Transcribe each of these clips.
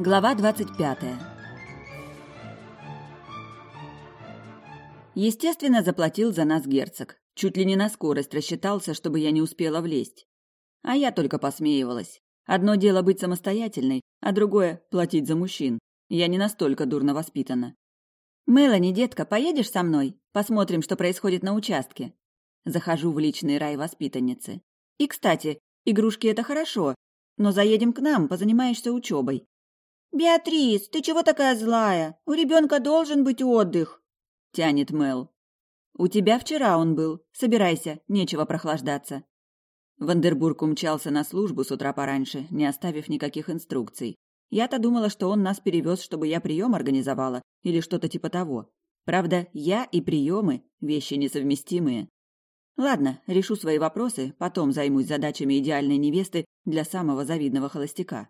Глава 25. Естественно, заплатил за нас герцог. Чуть ли не на скорость рассчитался, чтобы я не успела влезть. А я только посмеивалась. Одно дело быть самостоятельной, а другое – платить за мужчин. Я не настолько дурно воспитана. «Мелани, детка, поедешь со мной? Посмотрим, что происходит на участке». Захожу в личный рай воспитанницы. «И, кстати, игрушки – это хорошо, но заедем к нам, позанимаешься учебой. «Беатрис, ты чего такая злая? У ребенка должен быть отдых!» — тянет Мел. «У тебя вчера он был. Собирайся, нечего прохлаждаться». Вандербург умчался на службу с утра пораньше, не оставив никаких инструкций. Я-то думала, что он нас перевез, чтобы я прием организовала, или что-то типа того. Правда, я и приемы – вещи несовместимые. Ладно, решу свои вопросы, потом займусь задачами идеальной невесты для самого завидного холостяка.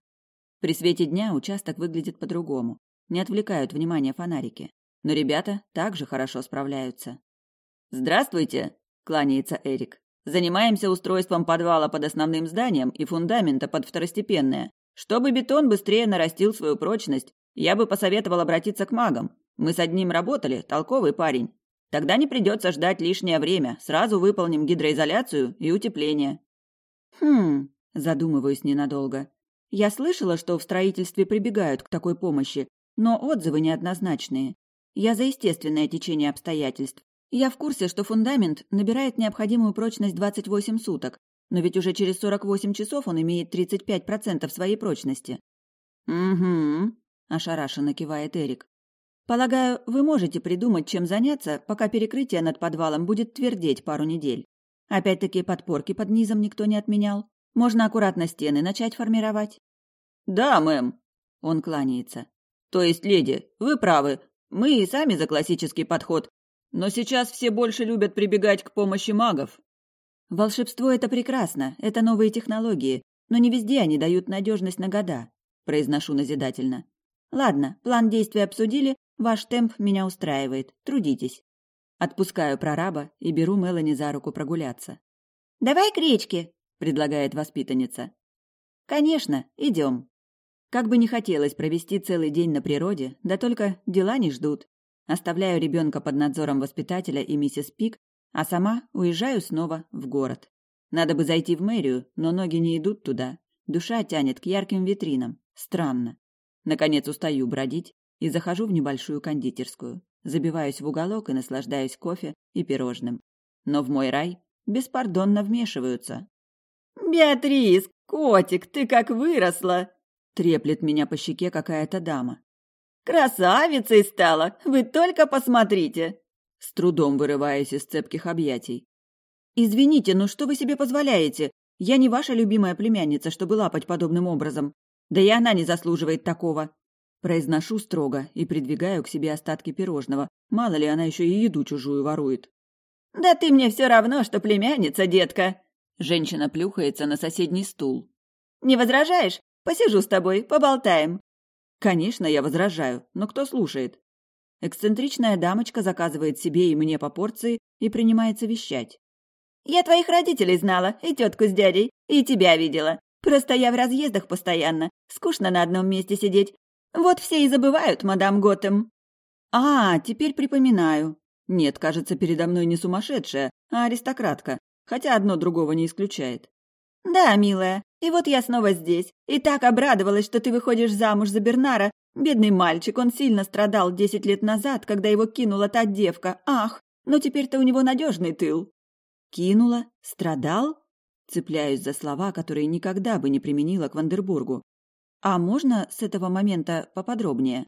При свете дня участок выглядит по-другому. Не отвлекают внимания фонарики. Но ребята также хорошо справляются. «Здравствуйте!» – кланяется Эрик. «Занимаемся устройством подвала под основным зданием и фундамента под второстепенное. Чтобы бетон быстрее нарастил свою прочность, я бы посоветовал обратиться к магам. Мы с одним работали, толковый парень. Тогда не придется ждать лишнее время, сразу выполним гидроизоляцию и утепление». «Хм...» – задумываюсь ненадолго. Я слышала, что в строительстве прибегают к такой помощи, но отзывы неоднозначные. Я за естественное течение обстоятельств. Я в курсе, что фундамент набирает необходимую прочность 28 суток, но ведь уже через 48 часов он имеет 35% своей прочности. «Угу», – ошарашенно кивает Эрик. «Полагаю, вы можете придумать, чем заняться, пока перекрытие над подвалом будет твердеть пару недель. Опять-таки подпорки под низом никто не отменял. Можно аккуратно стены начать формировать. Да, мэм. Он кланяется. То есть, леди, вы правы. Мы и сами за классический подход. Но сейчас все больше любят прибегать к помощи магов. Волшебство это прекрасно, это новые технологии, но не везде они дают надежность на года, произношу назидательно. Ладно, план действий обсудили, ваш темп меня устраивает. Трудитесь. Отпускаю прораба и беру Мелани за руку прогуляться. Давай к речке, предлагает воспитанница. Конечно, идем. Как бы не хотелось провести целый день на природе, да только дела не ждут. Оставляю ребенка под надзором воспитателя и миссис Пик, а сама уезжаю снова в город. Надо бы зайти в мэрию, но ноги не идут туда. Душа тянет к ярким витринам. Странно. Наконец устаю бродить и захожу в небольшую кондитерскую. Забиваюсь в уголок и наслаждаюсь кофе и пирожным. Но в мой рай беспардонно вмешиваются. «Беатрис, котик, ты как выросла!» Треплет меня по щеке какая-то дама. «Красавицей стала! Вы только посмотрите!» С трудом вырываясь из цепких объятий. «Извините, но что вы себе позволяете? Я не ваша любимая племянница, чтобы лапать подобным образом. Да и она не заслуживает такого!» Произношу строго и придвигаю к себе остатки пирожного. Мало ли, она еще и еду чужую ворует. «Да ты мне все равно, что племянница, детка!» Женщина плюхается на соседний стул. «Не возражаешь? Посижу с тобой, поболтаем». Конечно, я возражаю, но кто слушает? Эксцентричная дамочка заказывает себе и мне по порции и принимается вещать. «Я твоих родителей знала, и тетку с дядей, и тебя видела. Просто я в разъездах постоянно, скучно на одном месте сидеть. Вот все и забывают, мадам Готэм». «А, теперь припоминаю. Нет, кажется, передо мной не сумасшедшая, а аристократка хотя одно другого не исключает. «Да, милая, и вот я снова здесь, и так обрадовалась, что ты выходишь замуж за Бернара. Бедный мальчик, он сильно страдал десять лет назад, когда его кинула та девка. Ах, но теперь-то у него надежный тыл». «Кинула? Страдал?» Цепляюсь за слова, которые никогда бы не применила к Вандербургу. «А можно с этого момента поподробнее?»